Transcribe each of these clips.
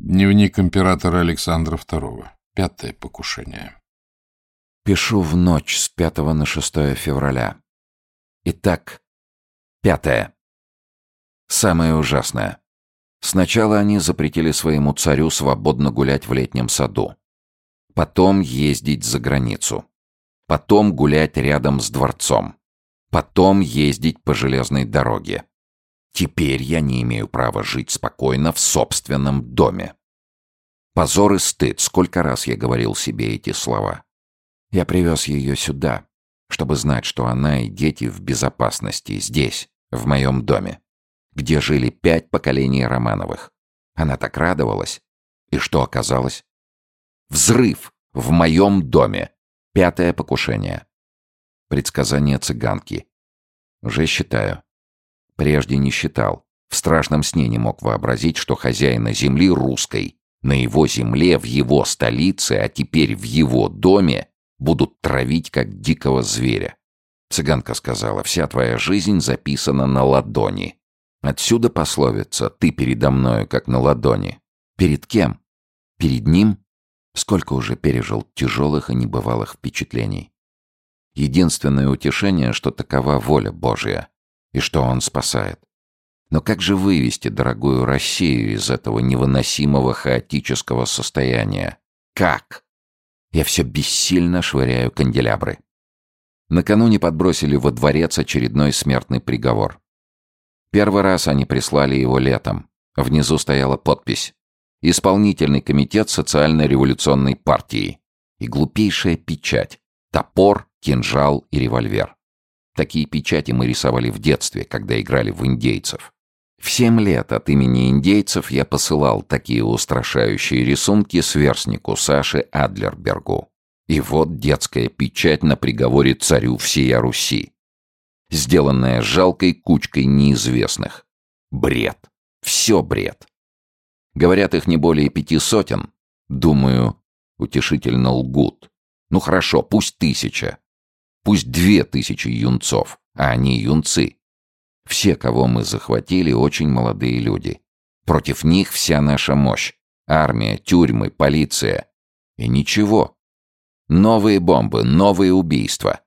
Дневник императора Александра II. Пятое покушение. Пишу в ночь с 5 на 6 февраля. Итак, пятое. Самое ужасное. Сначала они запретили своему царю свободно гулять в летнем саду. Потом ездить за границу. Потом гулять рядом с дворцом. Потом ездить по железной дороге. Теперь я не имею права жить спокойно в собственном доме. Позор и стыд, сколько раз я говорил себе эти слова. Я привез ее сюда, чтобы знать, что она и дети в безопасности здесь, в моем доме, где жили пять поколений Романовых. Она так радовалась. И что оказалось? Взрыв в моем доме. Пятое покушение. Предсказание цыганки. Уже считаю. Прежде не считал. В страшном сне не мог вообразить, что хозяина земли русской, на его земле, в его столице, а теперь в его доме, будут травить, как дикого зверя. Цыганка сказала, вся твоя жизнь записана на ладони. Отсюда пословица «ты передо мною, как на ладони». Перед кем? Перед ним? Сколько уже пережил тяжелых и небывалых впечатлений. Единственное утешение, что такова воля Божья и что он спасает. Но как же вывести дорогую Россию из этого невыносимого хаотического состояния? Как? Я все бессильно швыряю канделябры. Накануне подбросили во дворец очередной смертный приговор. Первый раз они прислали его летом. Внизу стояла подпись. Исполнительный комитет социально-революционной партии. И глупейшая печать. Топор, кинжал и револьвер. Такие печати мы рисовали в детстве, когда играли в индейцев. В семь лет от имени индейцев я посылал такие устрашающие рисунки сверстнику Саше Адлербергу. И вот детская печать на приговоре царю всея Руси. Сделанная жалкой кучкой неизвестных. Бред. Все бред. Говорят, их не более пяти сотен. Думаю, утешительно лгут. Ну хорошо, пусть тысяча. Пусть две тысячи юнцов, а они юнцы. Все, кого мы захватили, очень молодые люди. Против них вся наша мощь. Армия, тюрьмы, полиция. И ничего. Новые бомбы, новые убийства.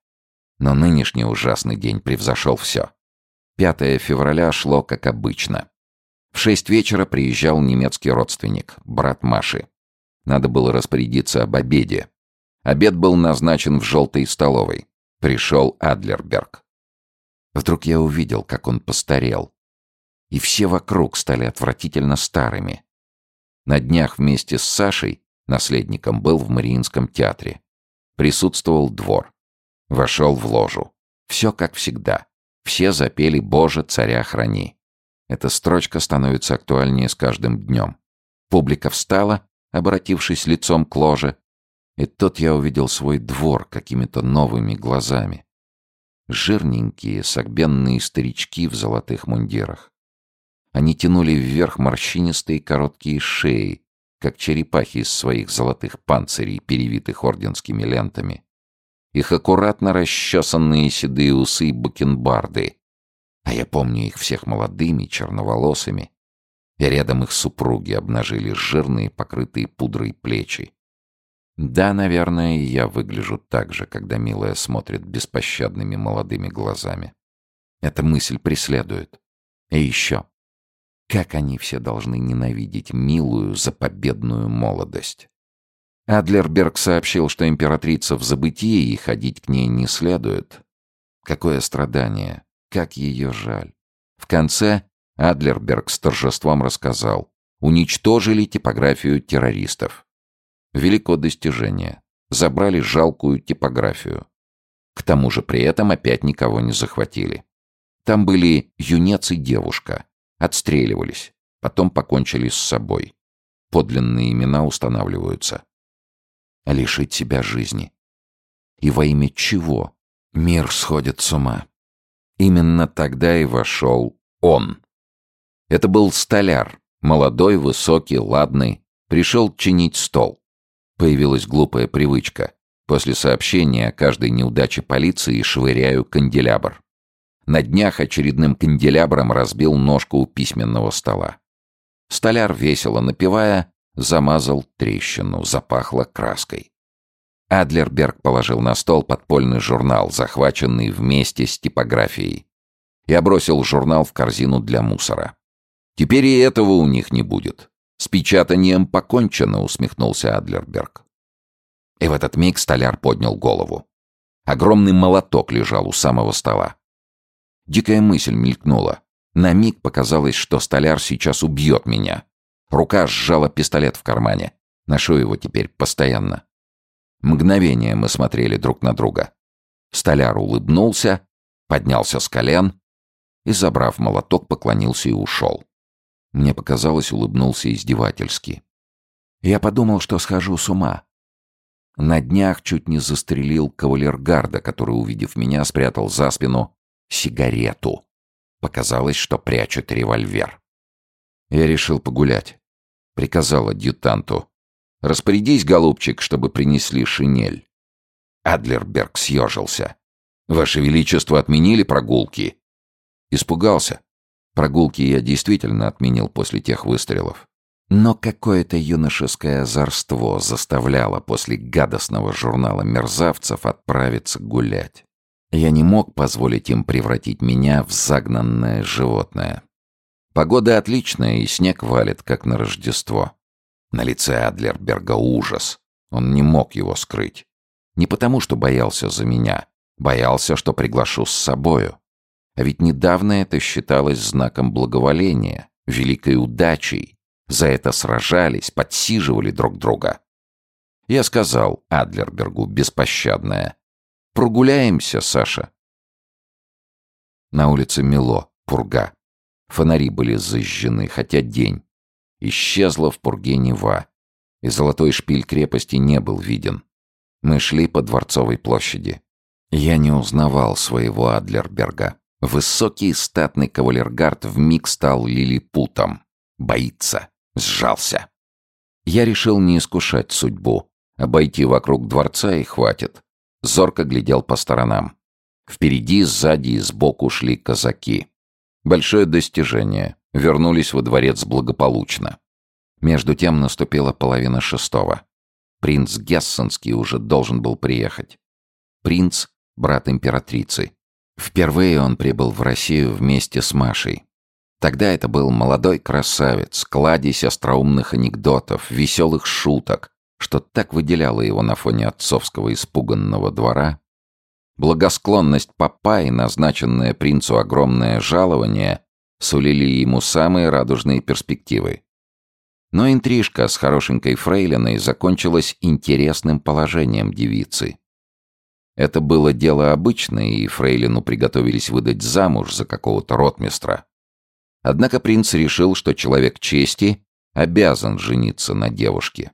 Но нынешний ужасный день превзошел все. 5 февраля шло как обычно. В шесть вечера приезжал немецкий родственник, брат Маши. Надо было распорядиться об обеде. Обед был назначен в желтой столовой. Пришел Адлерберг. Вдруг я увидел, как он постарел. И все вокруг стали отвратительно старыми. На днях вместе с Сашей, наследником, был в Мариинском театре. Присутствовал двор. Вошел в ложу. Все как всегда. Все запели «Боже, царя храни». Эта строчка становится актуальнее с каждым днем. Публика встала, обратившись лицом к ложе, и тут я увидел свой двор какими-то новыми глазами. Жирненькие, согбенные старички в золотых мундирах. Они тянули вверх морщинистые короткие шеи, как черепахи из своих золотых панцирей, перевитых орденскими лентами. Их аккуратно расчесанные седые усы и бакенбарды. А я помню их всех молодыми, черноволосыми. И рядом их супруги обнажили жирные, покрытые пудрой плечи. Да, наверное, я выгляжу так же, когда милая смотрит беспощадными молодыми глазами. Эта мысль преследует. И еще. Как они все должны ненавидеть милую за победную молодость. Адлерберг сообщил, что императрица в забытии и ходить к ней не следует. Какое страдание, как ее жаль. В конце Адлерберг с торжеством рассказал. Уничтожили типографию террористов. Велико достижение. Забрали жалкую типографию. К тому же при этом опять никого не захватили. Там были юнец и девушка. Отстреливались. Потом покончили с собой. Подлинные имена устанавливаются. Лишить себя жизни. И во имя чего мир сходит с ума? Именно тогда и вошел он. Это был столяр, молодой, высокий, ладный, пришел чинить стол. Появилась глупая привычка. После сообщения о каждой неудаче полиции швыряю канделябр. На днях очередным канделябром разбил ножку у письменного стола. Столяр, весело напевая, замазал трещину, запахло краской. Адлерберг положил на стол подпольный журнал, захваченный вместе с типографией, и обросил журнал в корзину для мусора. «Теперь и этого у них не будет. С печатанием покончено», — усмехнулся Адлерберг. И в этот миг столяр поднял голову. Огромный молоток лежал у самого стола. Дикая мысль мелькнула. На миг показалось, что столяр сейчас убьет меня. Рука сжала пистолет в кармане. Ношу его теперь постоянно. Мгновение мы смотрели друг на друга. Столяр улыбнулся, поднялся с колен и, забрав молоток, поклонился и ушел. Мне показалось, улыбнулся издевательски. Я подумал, что схожу с ума. На днях чуть не застрелил кавалергарда, который, увидев меня, спрятал за спину сигарету. Показалось, что прячет револьвер. Я решил погулять. Приказал адъютанту. «Распорядись, голубчик, чтобы принесли шинель». Адлерберг съежился. «Ваше Величество отменили прогулки?» Испугался. Прогулки я действительно отменил после тех выстрелов. Но какое-то юношеское озорство заставляло после гадостного журнала мерзавцев отправиться гулять. Я не мог позволить им превратить меня в загнанное животное. Погода отличная, и снег валит, как на Рождество. На лице Адлерберга ужас. Он не мог его скрыть. Не потому, что боялся за меня. Боялся, что приглашу с собою. А ведь недавно это считалось знаком благоволения, великой удачей. За это сражались, подсиживали друг друга. Я сказал Адлербергу беспощадное. Прогуляемся, Саша. На улице мело, пурга. Фонари были зажжены, хотя день. Исчезла в пурге Нева, и золотой шпиль крепости не был виден. Мы шли по Дворцовой площади. Я не узнавал своего Адлерберга. Высокий статный кавалергард вмиг стал лилипутом. Боится. Сжался. Я решил не искушать судьбу. Обойти вокруг дворца и хватит зорко глядел по сторонам. Впереди, сзади и сбоку шли казаки. Большое достижение. Вернулись во дворец благополучно. Между тем наступила половина шестого. Принц Гессенский уже должен был приехать. Принц — брат императрицы. Впервые он прибыл в Россию вместе с Машей. Тогда это был молодой красавец, кладезь остроумных анекдотов, веселых шуток, что так выделяло его на фоне отцовского испуганного двора, благосклонность папа и назначенное принцу огромное жалование сулили ему самые радужные перспективы. Но интрижка с хорошенькой фрейлиной закончилась интересным положением девицы. Это было дело обычное, и фрейлину приготовились выдать замуж за какого-то ротмистра. Однако принц решил, что человек чести обязан жениться на девушке.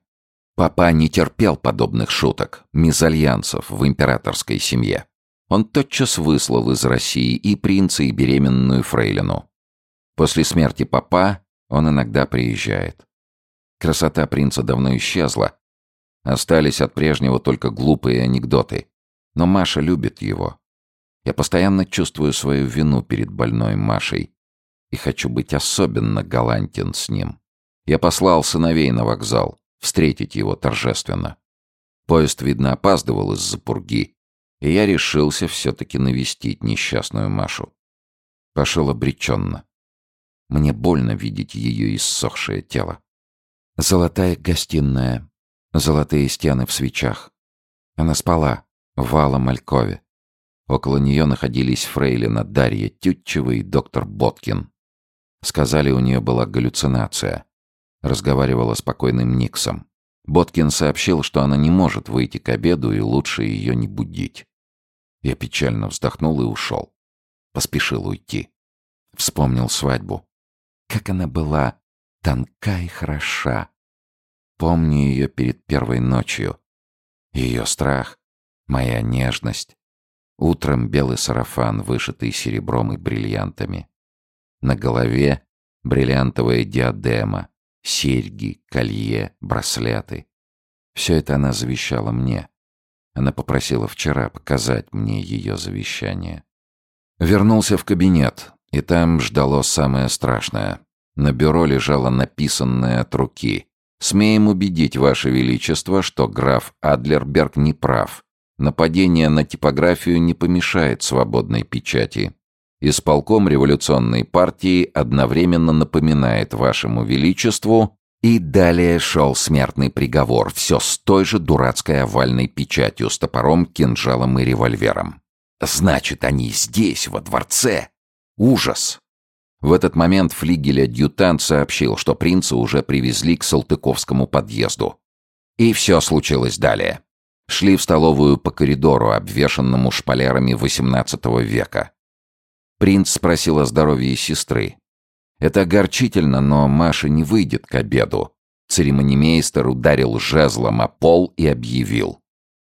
Папа не терпел подобных шуток, мезальянсов в императорской семье. Он тотчас выслал из России и принца, и беременную фрейлину. После смерти папа он иногда приезжает. Красота принца давно исчезла. Остались от прежнего только глупые анекдоты. Но Маша любит его. Я постоянно чувствую свою вину перед больной Машей и хочу быть особенно галантен с ним. Я послал сыновей на вокзал встретить его торжественно. Поезд, видно, опаздывал из-за пурги, и я решился все-таки навестить несчастную Машу. Пошел обреченно. Мне больно видеть ее иссохшее тело. Золотая гостиная, золотые стены в свечах. Она спала в алькове. Около нее находились фрейлина Дарья Тютчева и доктор Боткин. Сказали, у нее была галлюцинация разговаривала с покойным Никсом. Боткин сообщил, что она не может выйти к обеду и лучше ее не будить. Я печально вздохнул и ушел. Поспешил уйти. Вспомнил свадьбу. Как она была тонка и хороша. Помню ее перед первой ночью. Ее страх, моя нежность. Утром белый сарафан, вышитый серебром и бриллиантами. На голове бриллиантовая диадема, серьги, колье, браслеты. Все это она завещала мне. Она попросила вчера показать мне ее завещание. Вернулся в кабинет, и там ждало самое страшное. На бюро лежало написанное от руки. Смеем убедить, Ваше Величество, что граф Адлерберг не прав. Нападение на типографию не помешает свободной печати. Исполком революционной партии одновременно напоминает Вашему Величеству и далее шел смертный приговор, все с той же дурацкой овальной печатью с топором, кинжалом и револьвером. Значит, они здесь, во дворце. Ужас! В этот момент флигель-адъютант сообщил, что принца уже привезли к Салтыковскому подъезду. И все случилось далее. Шли в столовую по коридору, обвешанному шпалерами XVIII века. Принц спросил о здоровье сестры. Это огорчительно, но Маша не выйдет к обеду. Церемонимейстер ударил жезлом о пол и объявил.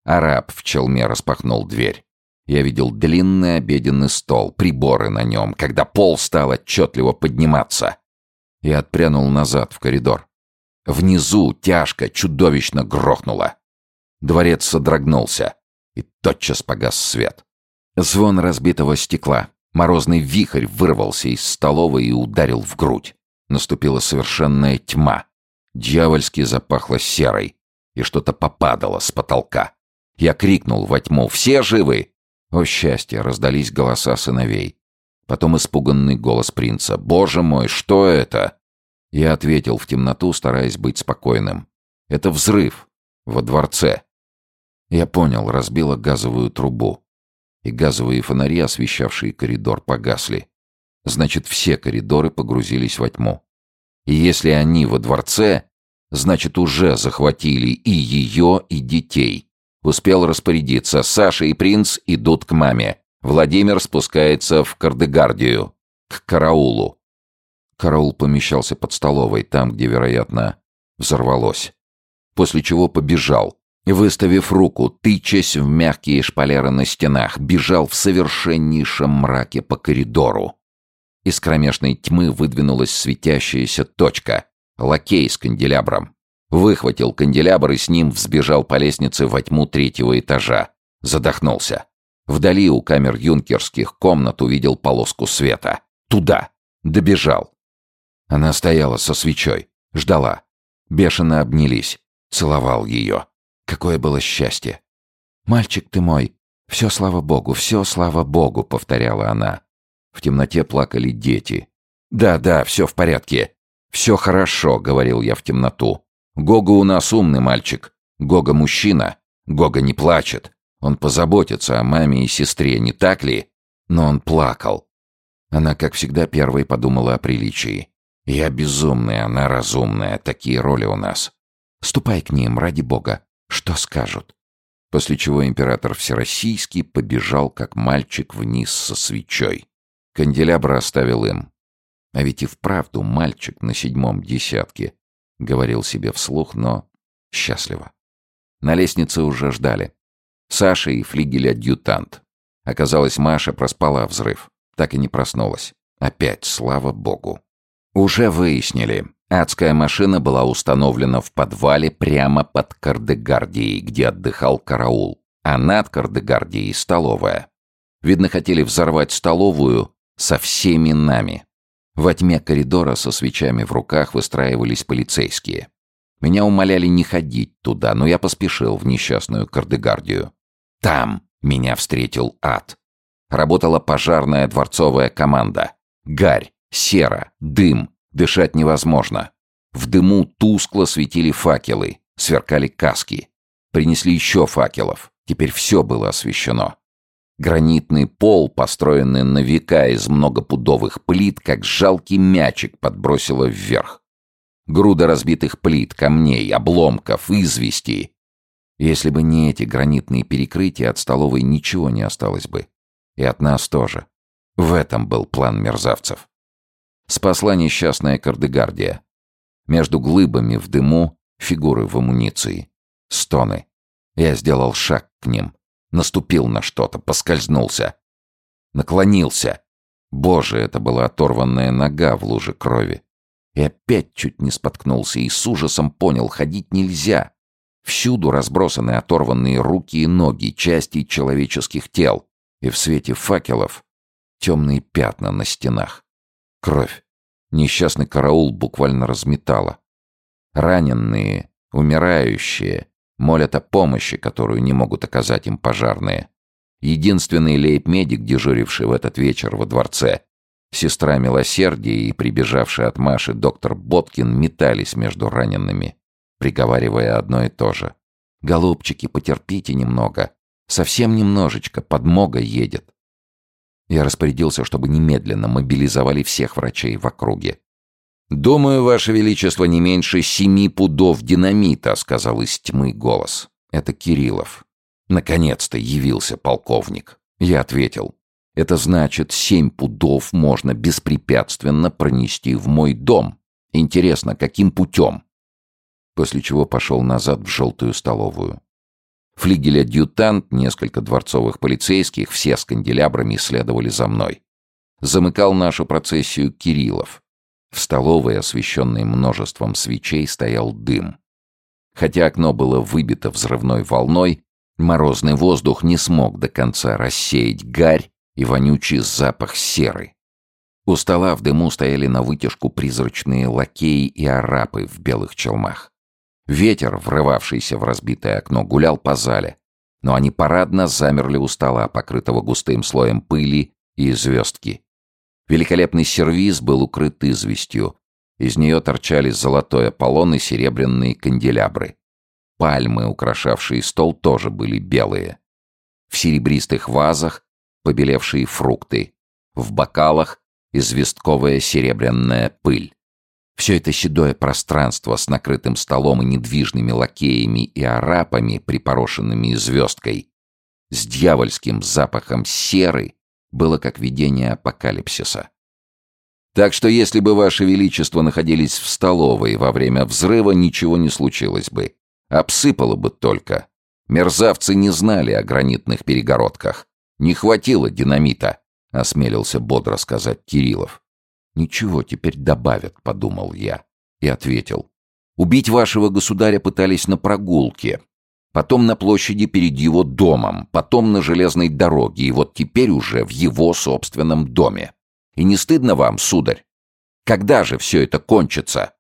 Араб в челме распахнул дверь. Я видел длинный обеденный стол, приборы на нем, когда пол стал отчетливо подниматься. Я отпрянул назад в коридор. Внизу тяжко, чудовищно грохнуло. Дворец содрогнулся, и тотчас погас свет. Звон разбитого стекла. Морозный вихрь вырвался из столовой и ударил в грудь. Наступила совершенная тьма. Дьявольски запахло серой, и что-то попадало с потолка. Я крикнул во тьму «Все живы!» О счастье, раздались голоса сыновей. Потом испуганный голос принца. «Боже мой, что это?» Я ответил в темноту, стараясь быть спокойным. «Это взрыв. Во дворце». Я понял, разбила газовую трубу. И газовые фонари, освещавшие коридор, погасли. Значит, все коридоры погрузились во тьму. И если они во дворце, значит, уже захватили и ее, и детей. Успел распорядиться. Саша и принц идут к маме. Владимир спускается в Кардегардию. К караулу. Караул помещался под столовой, там, где, вероятно, взорвалось. После чего побежал. Выставив руку, тычась в мягкие шпалеры на стенах, бежал в совершеннейшем мраке по коридору. Из кромешной тьмы выдвинулась светящаяся точка. Лакей с канделябром. Выхватил канделябр и с ним взбежал по лестнице во тьму третьего этажа. Задохнулся. Вдали у камер юнкерских комнат увидел полоску света. Туда. Добежал. Она стояла со свечой. Ждала. Бешено обнялись. Целовал ее. Какое было счастье. «Мальчик ты мой! Все слава богу, все слава богу!» — повторяла она. В темноте плакали дети. «Да, да, все в порядке. Все хорошо», — говорил я в темноту. Гога у нас умный мальчик. Гога мужчина. Гога не плачет. Он позаботится о маме и сестре, не так ли? Но он плакал. Она, как всегда, первой подумала о приличии. Я безумный, она разумная. Такие роли у нас. Ступай к ним, ради бога. Что скажут? После чего император Всероссийский побежал, как мальчик, вниз со свечой. Канделябр оставил им. А ведь и вправду мальчик на седьмом десятке — говорил себе вслух, но счастливо. На лестнице уже ждали. Саша и флигель-адъютант. Оказалось, Маша проспала взрыв. Так и не проснулась. Опять, слава богу. Уже выяснили. Адская машина была установлена в подвале прямо под Кардегардией, где отдыхал караул. А над Кардегардией — столовая. Видно, хотели взорвать столовую со всеми нами. Во тьме коридора со свечами в руках выстраивались полицейские. Меня умоляли не ходить туда, но я поспешил в несчастную Кардегардию. Там меня встретил ад. Работала пожарная дворцовая команда. Гарь, сера, дым. Дышать невозможно. В дыму тускло светили факелы, сверкали каски. Принесли еще факелов. Теперь все было освещено. Гранитный пол, построенный на века из многопудовых плит, как жалкий мячик подбросило вверх. Груда разбитых плит, камней, обломков, извести. Если бы не эти гранитные перекрытия, от столовой ничего не осталось бы. И от нас тоже. В этом был план мерзавцев. Спасла несчастная Кардегардия. Между глыбами в дыму фигуры в амуниции. Стоны. Я сделал шаг к ним. Наступил на что-то, поскользнулся. Наклонился. Боже, это была оторванная нога в луже крови. И опять чуть не споткнулся и с ужасом понял, ходить нельзя. Всюду разбросаны оторванные руки и ноги, части человеческих тел. И в свете факелов темные пятна на стенах. Кровь. Несчастный караул буквально разметала. Раненые, умирающие, молят о помощи, которую не могут оказать им пожарные. Единственный лейб-медик, дежуривший в этот вечер во дворце, сестра Милосердия и прибежавший от Маши доктор Боткин метались между ранеными, приговаривая одно и то же. «Голубчики, потерпите немного. Совсем немножечко, подмога едет». Я распорядился, чтобы немедленно мобилизовали всех врачей в округе. «Думаю, Ваше Величество, не меньше семи пудов динамита», — сказал из тьмы голос. Это Кириллов. Наконец-то явился полковник. Я ответил. «Это значит, семь пудов можно беспрепятственно пронести в мой дом. Интересно, каким путем?» После чего пошел назад в желтую столовую. Флигель-адъютант, несколько дворцовых полицейских, все с канделябрами следовали за мной. Замыкал нашу процессию Кириллов. В столовой, освещенной множеством свечей, стоял дым. Хотя окно было выбито взрывной волной, морозный воздух не смог до конца рассеять гарь и вонючий запах серы. У стола в дыму стояли на вытяжку призрачные лакеи и арапы в белых челмах. Ветер, врывавшийся в разбитое окно, гулял по зале, но они парадно замерли у стола, покрытого густым слоем пыли и звездки. Великолепный сервиз был укрыт известью. Из нее торчали золотой Аполлон и серебряные канделябры. Пальмы, украшавшие стол, тоже были белые. В серебристых вазах побелевшие фрукты. В бокалах известковая серебряная пыль. Все это седое пространство с накрытым столом и недвижными лакеями и арапами, припорошенными звездкой, с дьявольским запахом серы, было как видение апокалипсиса. Так что если бы Ваше Величество находились в столовой во время взрыва, ничего не случилось бы. Обсыпало бы только. Мерзавцы не знали о гранитных перегородках. Не хватило динамита, осмелился бодро сказать Кириллов. «Ничего, теперь добавят», — подумал я. И ответил. «Убить вашего государя пытались на прогулке, потом на площади перед его домом, потом на железной дороге, и вот теперь уже в его собственном доме. И не стыдно вам, сударь? Когда же все это кончится?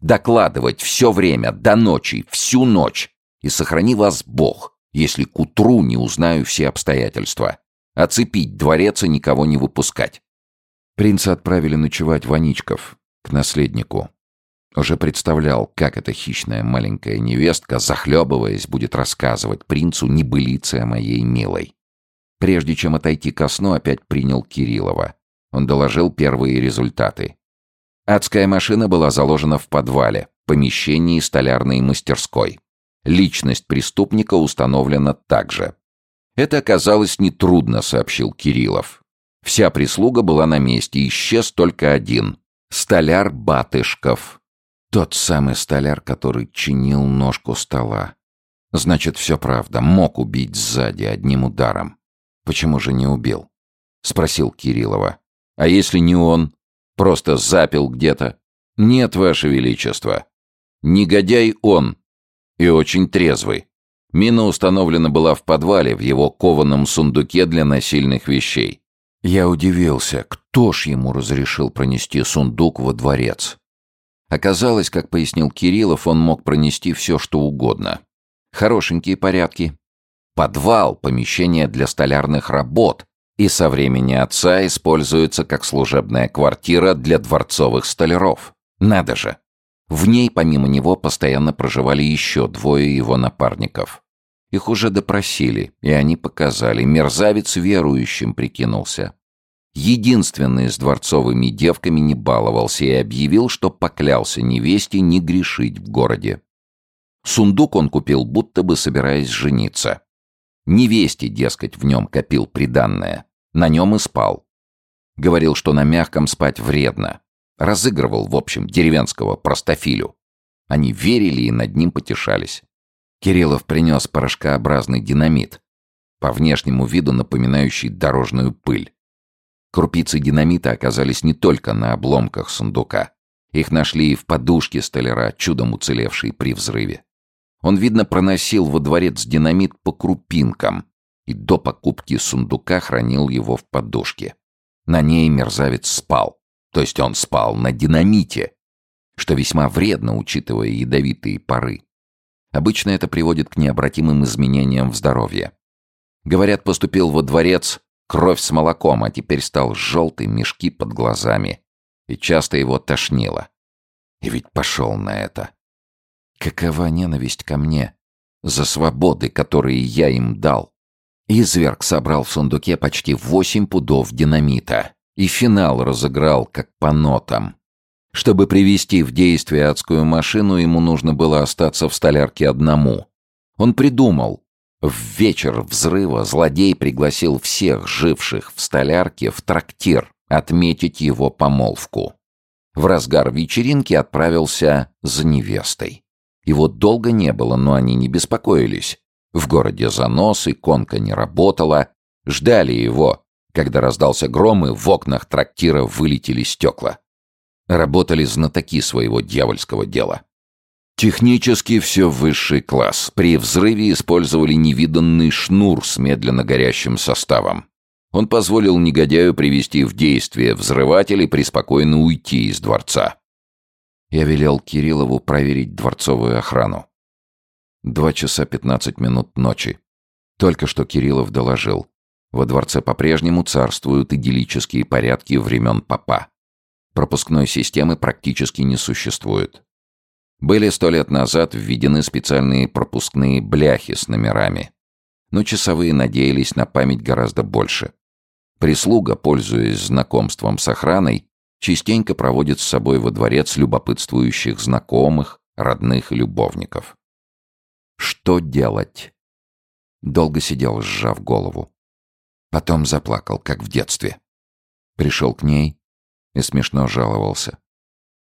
Докладывать все время, до ночи, всю ночь. И сохрани вас Бог, если к утру не узнаю все обстоятельства. Оцепить дворец и никого не выпускать. Принца отправили ночевать в Аничков, к наследнику. Уже представлял, как эта хищная маленькая невестка, захлебываясь, будет рассказывать принцу небылицы о моей милой. Прежде чем отойти ко сну, опять принял Кириллова. Он доложил первые результаты. Адская машина была заложена в подвале, помещении столярной мастерской. Личность преступника установлена также. Это оказалось нетрудно, сообщил Кириллов. Вся прислуга была на месте, исчез только один — столяр Батышков. Тот самый столяр, который чинил ножку стола. Значит, все правда, мог убить сзади одним ударом. Почему же не убил? Спросил Кириллова. А если не он? Просто запил где-то? Нет, Ваше Величество. Негодяй он. И очень трезвый. Мина установлена была в подвале, в его кованом сундуке для насильных вещей. Я удивился, кто ж ему разрешил пронести сундук во дворец. Оказалось, как пояснил Кириллов, он мог пронести все, что угодно. Хорошенькие порядки. Подвал, помещение для столярных работ, и со времени отца используется как служебная квартира для дворцовых столяров. Надо же! В ней, помимо него, постоянно проживали еще двое его напарников. Их уже допросили, и они показали. Мерзавец верующим прикинулся. Единственный с дворцовыми девками не баловался и объявил, что поклялся невесте не грешить в городе. Сундук он купил, будто бы собираясь жениться. Невесте, дескать, в нем копил приданное. На нем и спал. Говорил, что на мягком спать вредно. Разыгрывал, в общем, деревенского простофилю. Они верили и над ним потешались. Кириллов принес порошкообразный динамит, по внешнему виду напоминающий дорожную пыль. Крупицы динамита оказались не только на обломках сундука. Их нашли и в подушке столяра, чудом уцелевшей при взрыве. Он, видно, проносил во дворец динамит по крупинкам и до покупки сундука хранил его в подушке. На ней мерзавец спал. То есть он спал на динамите. что весьма вредно, учитывая ядовитые пары. Обычно это приводит к необратимым изменениям в здоровье. Говорят, поступил во дворец кровь с молоком, а теперь стал желтый, мешки под глазами. И часто его тошнило. И ведь пошел на это. Какова ненависть ко мне за свободы, которые я им дал. Изверг собрал в сундуке почти восемь пудов динамита и финал разыграл как по нотам. Чтобы привести в действие адскую машину, ему нужно было остаться в столярке одному. Он придумал. В вечер взрыва злодей пригласил всех живших в столярке в трактир отметить его помолвку. В разгар вечеринки отправился за невестой. Его долго не было, но они не беспокоились. В городе занос, конка не работала. Ждали его, когда раздался гром, и в окнах трактира вылетели стекла. Работали знатоки своего дьявольского дела. Технически все высший класс. При взрыве использовали невиданный шнур с медленно горящим составом. Он позволил негодяю привести в действие взрыватель и преспокойно уйти из дворца. Я велел Кириллову проверить дворцовую охрану. Два часа пятнадцать минут ночи. Только что Кириллов доложил. Во дворце по-прежнему царствуют идиллические порядки времен папа. Пропускной системы практически не существует. Были сто лет назад введены специальные пропускные бляхи с номерами. Но часовые надеялись на память гораздо больше. Прислуга, пользуясь знакомством с охраной, частенько проводит с собой во дворец любопытствующих знакомых, родных и любовников. Что делать? Долго сидел, сжав голову. Потом заплакал, как в детстве. Пришел к ней и смешно жаловался.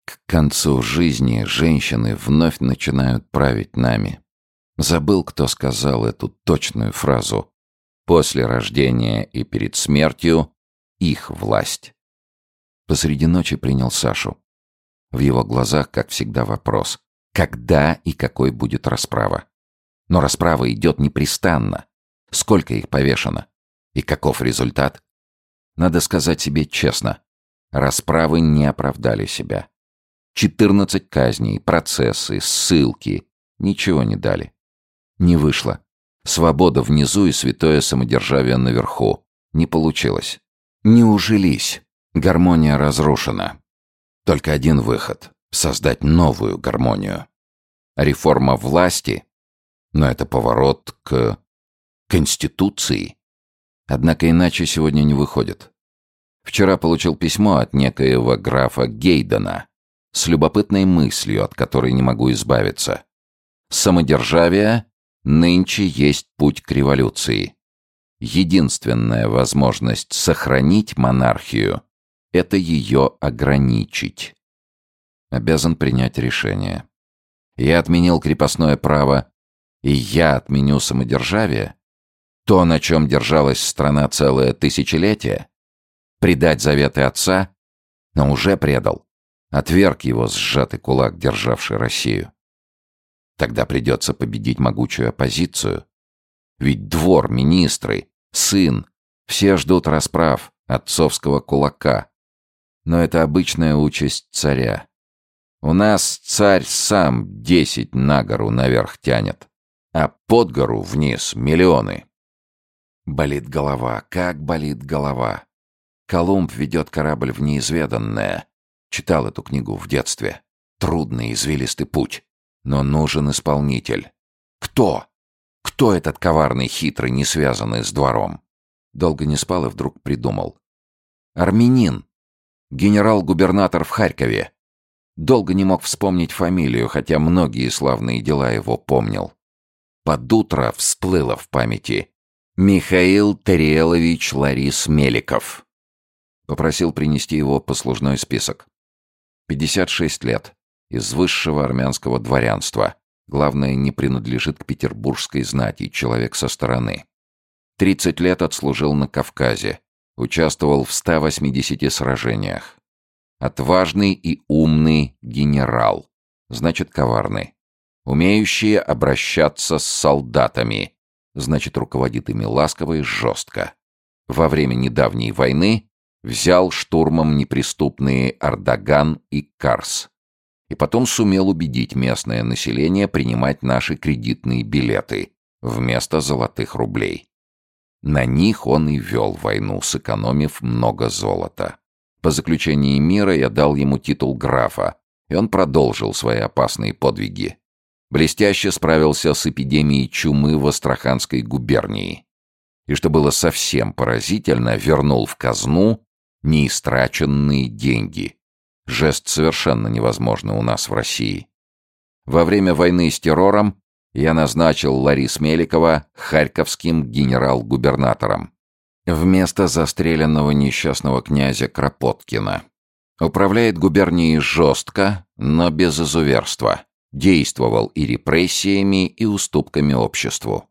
К концу жизни женщины вновь начинают править нами. Забыл, кто сказал эту точную фразу. После рождения и перед смертью их власть. Посреди ночи принял Сашу. В его глазах, как всегда, вопрос. Когда и какой будет расправа? Но расправа идет непрестанно. Сколько их повешено? И каков результат? Надо сказать себе честно. Расправы не оправдали себя. Четырнадцать казней, процессы, ссылки. Ничего не дали. Не вышло. Свобода внизу и святое самодержавие наверху. Не получилось. Не ужились. Гармония разрушена. Только один выход — создать новую гармонию. Реформа власти, но это поворот к Конституции. Однако иначе сегодня не выходит. Вчера получил письмо от некоего графа Гейдена с любопытной мыслью, от которой не могу избавиться. Самодержавие нынче есть путь к революции. Единственная возможность сохранить монархию это ее ограничить. Обязан принять решение. Я отменил крепостное право, и я отменю самодержавие? То, на чем держалась страна целое тысячелетие? Предать заветы отца? Но уже предал. Отверг его сжатый кулак, державший Россию. Тогда придется победить могучую оппозицию. Ведь двор, министры, сын, все ждут расправ, отцовского кулака. Но это обычная участь царя. У нас царь сам десять на гору наверх тянет, а под гору вниз миллионы. Болит голова, как болит голова. Колумб ведет корабль в неизведанное. Читал эту книгу в детстве. Трудный, извилистый путь. Но нужен исполнитель. Кто? Кто этот коварный, хитрый, не связанный с двором? Долго не спал и вдруг придумал. Армянин генерал-губернатор в Харькове. Долго не мог вспомнить фамилию, хотя многие славные дела его помнил. Под утро всплыло в памяти. Михаил Тариелович Ларис Меликов. Попросил принести его послужной список. 56 лет. Из высшего армянского дворянства. Главное, не принадлежит к петербургской знати, человек со стороны. 30 лет отслужил на Кавказе. Участвовал в 180 сражениях. Отважный и умный генерал. Значит, коварный. Умеющий обращаться с солдатами. Значит, руководит ими ласково и жестко. Во время недавней войны взял штурмом неприступные Ардаган и Карс. и потом сумел убедить местное население принимать наши кредитные билеты вместо золотых рублей. На них он и вел войну, сэкономив много золота. По заключении мира я дал ему титул графа, и он продолжил свои опасные подвиги. Блестяще справился с эпидемией чумы в Астраханской губернии. И что было совсем поразительно, вернул в казну неистраченные деньги. Жест совершенно невозможный у нас в России. Во время войны с террором я назначил Ларис Меликова харьковским генерал-губернатором вместо застреленного несчастного князя Кропоткина. Управляет губернией жестко, но без изуверства. Действовал и репрессиями, и уступками обществу.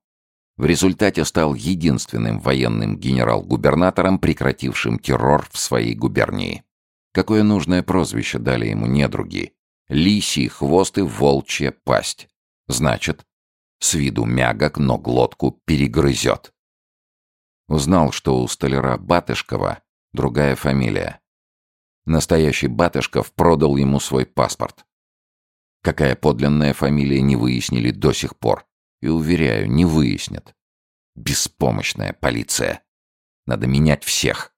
В результате стал единственным военным генерал-губернатором, прекратившим террор в своей губернии. Какое нужное прозвище дали ему недруги? Лисий хвост и волчья пасть. Значит, с виду мягок, но глотку перегрызет. Узнал, что у столяра Батышкова другая фамилия. Настоящий Батышков продал ему свой паспорт. Какая подлинная фамилия, не выяснили до сих пор. И, уверяю, не выяснят. Беспомощная полиция. Надо менять всех.